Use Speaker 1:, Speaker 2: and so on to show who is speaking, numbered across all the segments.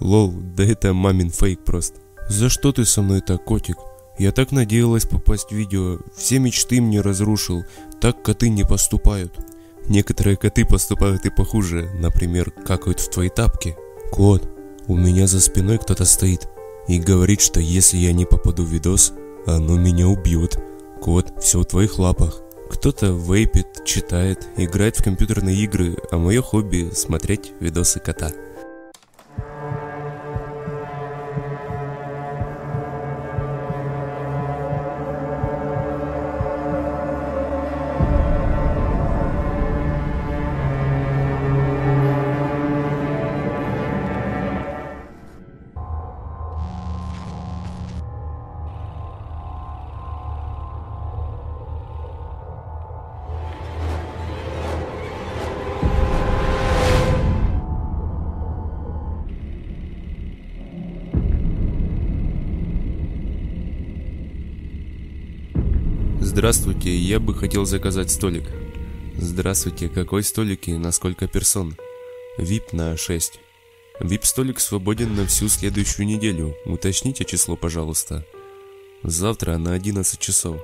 Speaker 1: Лол, да это мамин фейк просто. За что ты со мной так, котик? Я так надеялась попасть в видео, все мечты мне разрушил, так коты не поступают. Некоторые коты поступают и похуже, например, какают в твои тапки. Кот, у меня за спиной кто-то стоит и говорит, что если я не попаду в видос, оно меня убьет. Кот, все в твоих лапах. Кто-то вейпит, читает, играет в компьютерные игры, а мое хобби – смотреть видосы кота. Здравствуйте, я бы хотел заказать столик. Здравствуйте, какой столик и на сколько персон? VIP на 6. VIP-столик свободен на всю следующую неделю. Уточните число, пожалуйста. Завтра на 11 часов.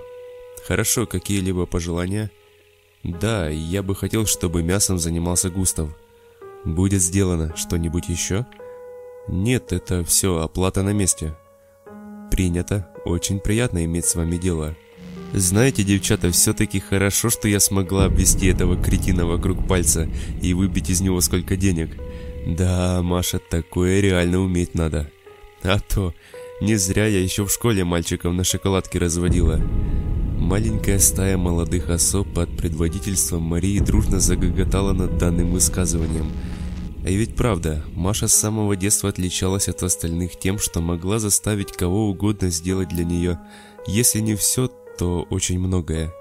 Speaker 1: Хорошо, какие-либо пожелания? Да, я бы хотел, чтобы мясом занимался Густав. Будет сделано что-нибудь еще? Нет, это все, оплата на месте. Принято. Очень приятно иметь с вами дело. Знаете, девчата, все-таки хорошо, что я смогла обвести этого кретина вокруг пальца и выбить из него сколько денег. Да, Маша, такое реально уметь надо. А то, не зря я еще в школе мальчиков на шоколадке разводила. Маленькая стая молодых особ под предводительством Марии дружно загоготала над данным высказыванием. А ведь правда, Маша с самого детства отличалась от остальных тем, что могла заставить кого угодно сделать для нее, если не все, то очень многое.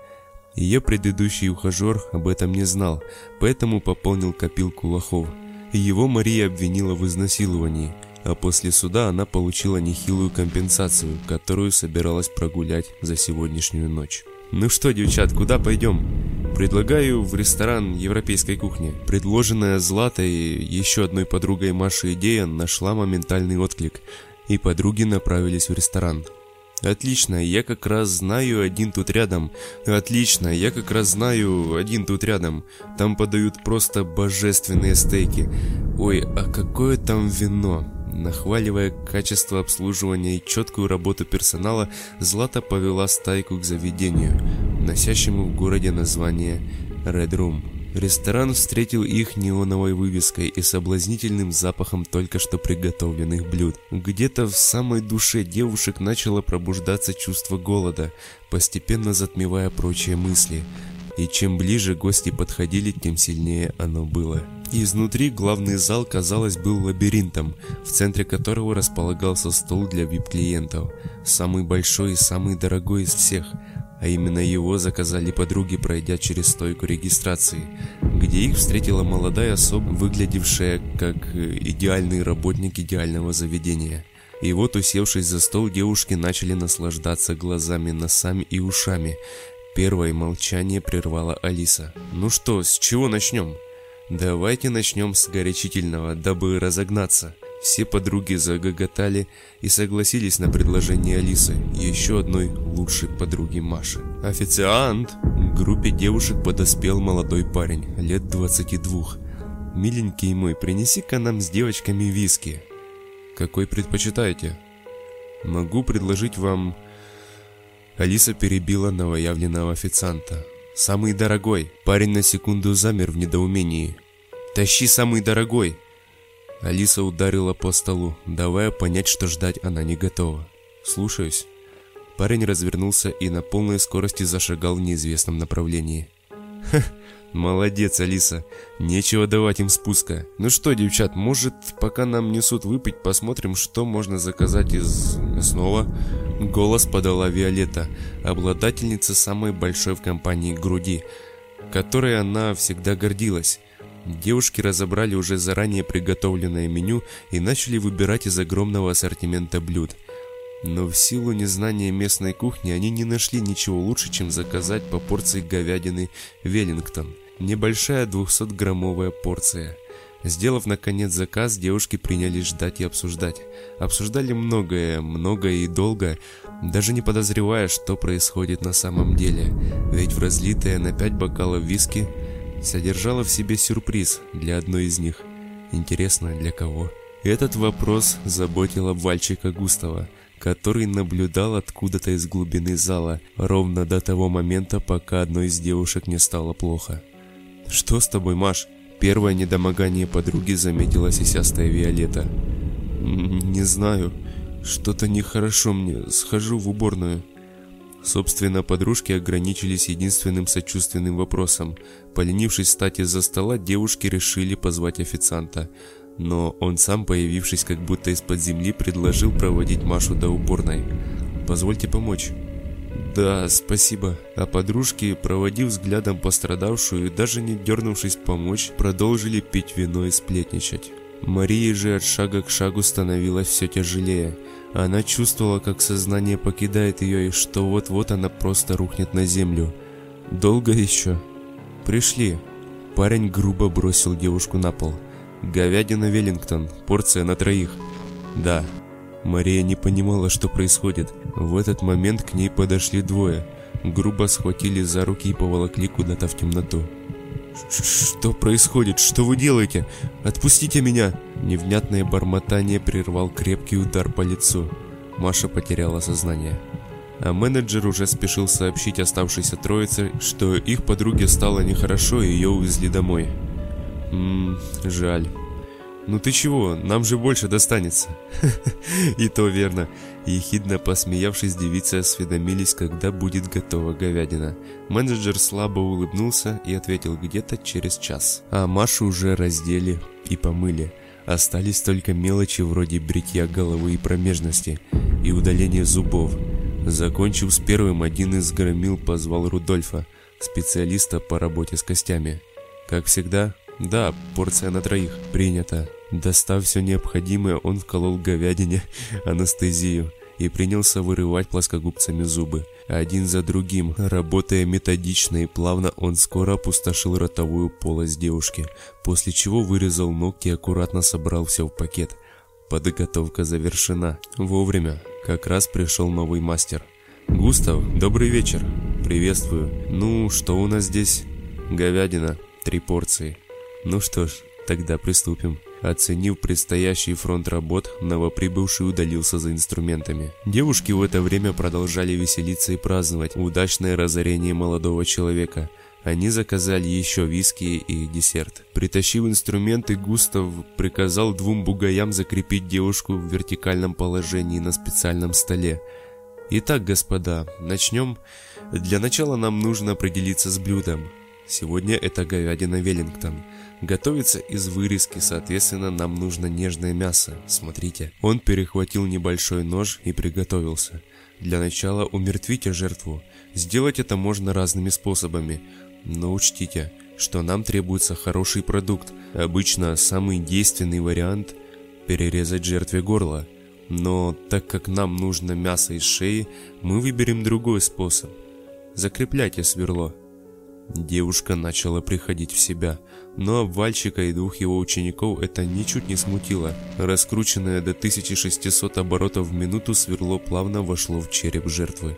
Speaker 1: Ее предыдущий ухажер об этом не знал, поэтому пополнил копилку лохов. Его Мария обвинила в изнасиловании, а после суда она получила нехилую компенсацию, которую собиралась прогулять за сегодняшнюю ночь. Ну что, девчат, куда пойдем? Предлагаю в ресторан европейской кухни. Предложенная Златой еще одной подругой Маши идея нашла моментальный отклик, и подруги направились в ресторан. Отлично, я как раз знаю один тут рядом. Отлично, я как раз знаю один тут рядом. Там подают просто божественные стейки. Ой, а какое там вино? Нахваливая качество обслуживания и четкую работу персонала, Злата повела стайку к заведению, носящему в городе название Red Room. Ресторан встретил их неоновой вывеской и соблазнительным запахом только что приготовленных блюд. Где-то в самой душе девушек начало пробуждаться чувство голода, постепенно затмевая прочие мысли. И чем ближе гости подходили, тем сильнее оно было. Изнутри главный зал, казалось, был лабиринтом, в центре которого располагался стол для вип-клиентов. Самый большой и самый дорогой из всех – а именно его заказали подруги, пройдя через стойку регистрации, где их встретила молодая особа, выглядевшая как э, идеальный работник идеального заведения. И вот, усевшись за стол, девушки начали наслаждаться глазами, носами и ушами. Первое молчание прервала Алиса. «Ну что, с чего начнем?» «Давайте начнем с горячительного, дабы разогнаться». Все подруги загоготали и согласились на предложение Алисы, еще одной лучшей подруги Маши. «Официант!» К группе девушек подоспел молодой парень, лет 22. «Миленький мой, принеси-ка нам с девочками виски». «Какой предпочитаете?» «Могу предложить вам...» Алиса перебила новоявленного официанта. «Самый дорогой!» Парень на секунду замер в недоумении. «Тащи самый дорогой!» Алиса ударила по столу, давая понять, что ждать она не готова. «Слушаюсь». Парень развернулся и на полной скорости зашагал в неизвестном направлении. «Ха, молодец, Алиса. Нечего давать им спуска. Ну что, девчат, может, пока нам несут выпить, посмотрим, что можно заказать из мясного?» Голос подала Виолетта, обладательница самой большой в компании груди, которой она всегда гордилась. Девушки разобрали уже заранее приготовленное меню и начали выбирать из огромного ассортимента блюд. Но в силу незнания местной кухни они не нашли ничего лучше, чем заказать по порции говядины Веллингтон. Небольшая 200-граммовая порция. Сделав наконец заказ, девушки принялись ждать и обсуждать. Обсуждали многое, многое и долго, даже не подозревая, что происходит на самом деле. Ведь в разлитое на пять бокалов виски содержало в себе сюрприз для одной из них. Интересно, для кого? Этот вопрос заботил обвальчика Густава, который наблюдал откуда-то из глубины зала, ровно до того момента, пока одной из девушек не стало плохо. «Что с тобой, Маш?» Первое недомогание подруги заметила сисястая Виолетта. «Не знаю. Что-то нехорошо мне. Схожу в уборную». Собственно, подружки ограничились единственным сочувственным вопросом. Поленившись встать из-за стола, девушки решили позвать официанта. Но он сам, появившись как будто из-под земли, предложил проводить Машу до уборной. «Позвольте помочь». «Да, спасибо». А подружки, проводив взглядом пострадавшую и даже не дернувшись помочь, продолжили пить вино и сплетничать. Мария же от шага к шагу становилась все тяжелее. Она чувствовала, как сознание покидает ее и что вот-вот она просто рухнет на землю. «Долго еще?» «Пришли». Парень грубо бросил девушку на пол. «Говядина Веллингтон, порция на троих». «Да», Мария не понимала, что происходит. В этот момент к ней подошли двое. Грубо схватили за руки и поволокли куда-то в темноту. «Что происходит? Что вы делаете? Отпустите меня!» Невнятное бормотание прервал крепкий удар по лицу. Маша потеряла сознание. А менеджер уже спешил сообщить оставшейся троице, что их подруге стало нехорошо и ее увезли домой. Ммм, жаль. «Ну ты чего, нам же больше достанется». «И то верно». Ехидно посмеявшись, девицы осведомились, когда будет готова говядина. Менеджер слабо улыбнулся и ответил где-то через час. А Машу уже раздели и помыли. Остались только мелочи вроде бритья головы и промежности, и удаления зубов. Закончив с первым, один из громил позвал Рудольфа, специалиста по работе с костями. Как всегда, да, порция на троих, принято. Достав все необходимое, он вколол говядине анестезию и принялся вырывать плоскогубцами зубы. Один за другим, работая методично и плавно, он скоро опустошил ротовую полость девушки, после чего вырезал ногти и аккуратно собрал все в пакет. Подготовка завершена. Вовремя. Как раз пришел новый мастер. «Густав, добрый вечер. Приветствую. Ну, что у нас здесь?» «Говядина. Три порции. Ну что ж, тогда приступим». Оценив предстоящий фронт работ, новоприбывший удалился за инструментами. Девушки в это время продолжали веселиться и праздновать удачное разорение молодого человека. Они заказали еще виски и десерт. Притащив инструменты, Густав приказал двум бугаям закрепить девушку в вертикальном положении на специальном столе. Итак, господа, начнем. Для начала нам нужно определиться с блюдом. Сегодня это говядина Веллингтон. Готовится из вырезки, соответственно, нам нужно нежное мясо. Смотрите. Он перехватил небольшой нож и приготовился. Для начала умертвите жертву. Сделать это можно разными способами. Но учтите, что нам требуется хороший продукт. Обычно самый действенный вариант – перерезать жертве горло. Но так как нам нужно мясо из шеи, мы выберем другой способ. Закрепляйте сверло. Девушка начала приходить в себя, но обвальщика и двух его учеников это ничуть не смутило. Раскрученное до 1600 оборотов в минуту сверло плавно вошло в череп жертвы.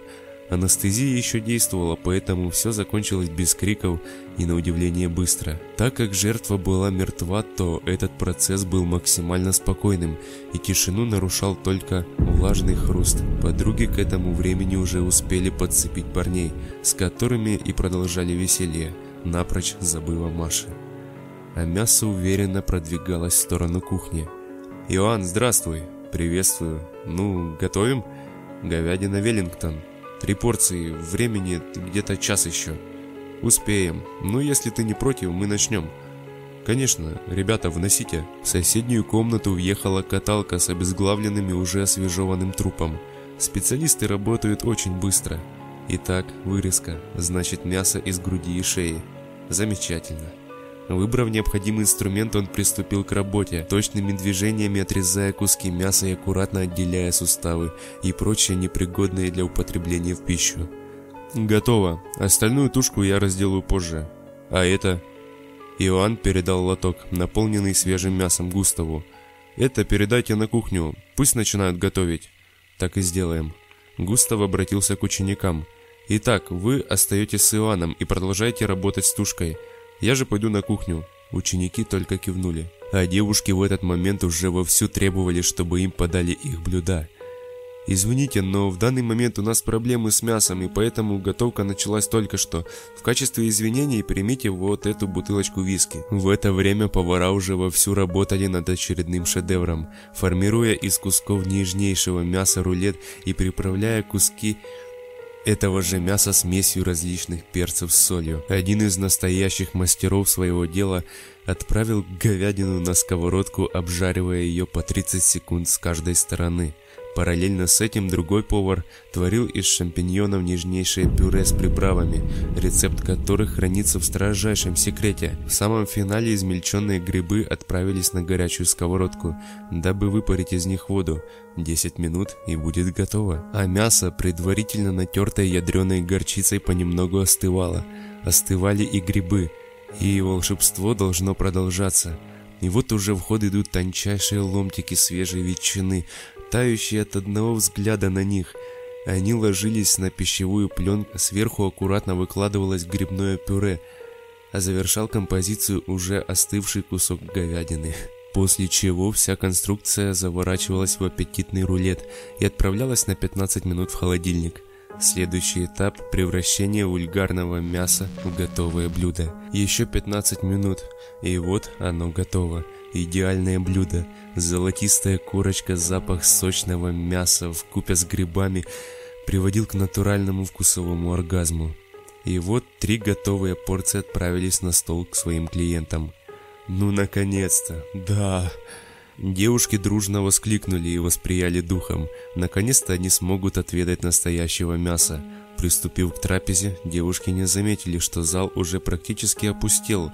Speaker 1: Анестезия еще действовала, поэтому все закончилось без криков и на удивление быстро. Так как жертва была мертва, то этот процесс был максимально спокойным, и тишину нарушал только влажный хруст. Подруги к этому времени уже успели подцепить парней, с которыми и продолжали веселье, напрочь забыв о Маше. А мясо уверенно продвигалось в сторону кухни. «Иоанн, здравствуй!» «Приветствую. Ну, готовим?» «Говядина Веллингтон», Три порции, времени где-то час еще. Успеем. Ну, если ты не против, мы начнем. Конечно, ребята, вносите. В соседнюю комнату въехала каталка с обезглавленным и уже освежеванным трупом. Специалисты работают очень быстро. Итак, вырезка, значит мясо из груди и шеи. Замечательно. Выбрав необходимый инструмент, он приступил к работе, точными движениями отрезая куски мяса и аккуратно отделяя суставы и прочее непригодное для употребления в пищу. «Готово. Остальную тушку я разделаю позже. А это...» Иоанн передал лоток, наполненный свежим мясом Густаву. «Это передайте на кухню, пусть начинают готовить». «Так и сделаем». Густав обратился к ученикам. «Итак, вы остаетесь с Иоанном и продолжаете работать с тушкой. Я же пойду на кухню». Ученики только кивнули. А девушки в этот момент уже вовсю требовали, чтобы им подали их блюда – Извините, но в данный момент у нас проблемы с мясом, и поэтому готовка началась только что. В качестве извинений примите вот эту бутылочку виски. В это время повара уже вовсю работали над очередным шедевром, формируя из кусков нежнейшего мяса рулет и приправляя куски этого же мяса смесью различных перцев с солью. Один из настоящих мастеров своего дела отправил говядину на сковородку, обжаривая ее по 30 секунд с каждой стороны. Параллельно с этим другой повар творил из шампиньонов нежнейшее пюре с приправами, рецепт которых хранится в строжайшем секрете. В самом финале измельченные грибы отправились на горячую сковородку, дабы выпарить из них воду. 10 минут и будет готово. А мясо, предварительно натертое ядреной горчицей, понемногу остывало. Остывали и грибы, и волшебство должно продолжаться. И вот уже в ход идут тончайшие ломтики свежей ветчины, тающие от одного взгляда на них. Они ложились на пищевую пленку, сверху аккуратно выкладывалось грибное пюре, а завершал композицию уже остывший кусок говядины. После чего вся конструкция заворачивалась в аппетитный рулет и отправлялась на 15 минут в холодильник. Следующий этап – превращение вульгарного мяса в готовое блюдо. Еще 15 минут, и вот оно готово. Идеальное блюдо. Золотистая корочка, запах сочного мяса в купе с грибами приводил к натуральному вкусовому оргазму. И вот три готовые порции отправились на стол к своим клиентам. Ну, наконец-то! Да! Девушки дружно воскликнули и восприяли духом. Наконец-то они смогут отведать настоящего мяса. Приступив к трапезе, девушки не заметили, что зал уже практически опустел,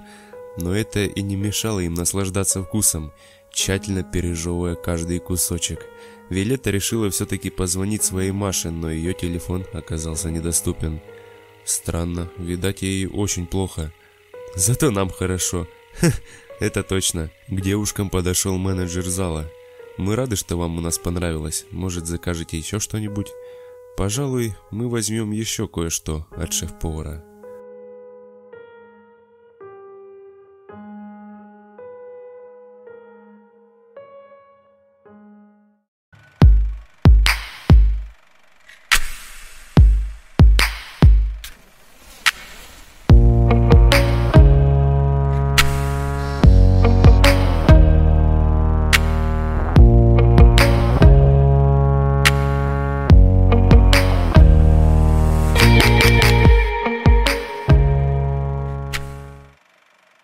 Speaker 1: но это и не мешало им наслаждаться вкусом, тщательно пережевывая каждый кусочек. Виолетта решила все-таки позвонить своей Маше, но ее телефон оказался недоступен. Странно, видать ей очень плохо. Зато нам хорошо. Это точно. К девушкам подошел менеджер зала. Мы рады, что вам у нас понравилось. Может, закажете еще что-нибудь? Пожалуй, мы возьмем еще кое-что от шеф-повара.